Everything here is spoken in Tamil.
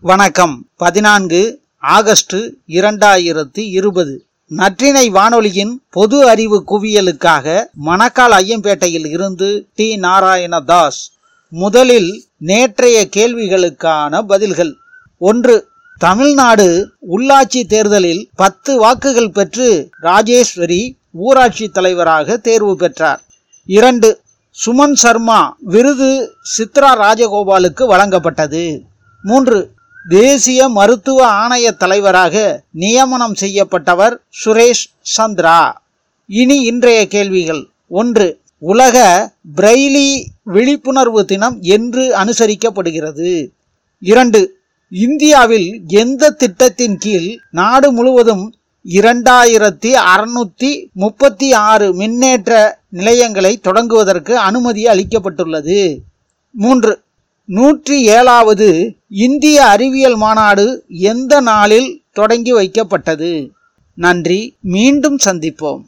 வணக்கம். பதினான்கு ஆகஸ்ட் இரண்டாயிரத்தி இருபது. நற்றினை வானொலியின் பொது அறிவு குவியலுக்காக மணக்கால் ஐயம்பேட்டையில் இருந்து டி. நாராயணதாஸ் முதலில் நேற்றைய கேள்விகளுக்கான பதில்கள். ஒன்று தமிழ்நாடு உள்ளாட்சி தேர்தலில் பத்து வாக்குகள் பெற்று ராஜேஸ்வரி ஊராட்சி தலைவராக தேர்வு பெற்றார். இரண்டு சுமன் சர்மா விருது சித்ரா ராஜகோபாலுக்கு வழங்கப்பட்டது. மூன்று தேசிய மருத்துவ ஆணைய தலைவராக நியமனம் செய்யப்பட்டவர் சுரேஷ் சந்திரா. இனி இன்றைய கேள்விகள். ஒன்று உலக பிரெய்லி விழிப்புணர்வு தினம் என்று அனுசரிக்கப்படுகிறது. இரண்டு இந்தியாவில் எந்த திட்டத்தின் கீழ் நாடு முழுவதும் இரண்டாயிரத்தி அறுநூத்தி முப்பத்தி ஆறு மின்னேற்ற நிலையங்களை தொடங்குவதற்கு அனுமதி அளிக்கப்பட்டுள்ளது. மூன்று நூற்றி ஏழாவது இந்திய அறிவியல் மாநாடு எந்த நாளில் தொடங்கி வைக்கப்பட்டது? நன்றி மீண்டும் சந்திப்போம்.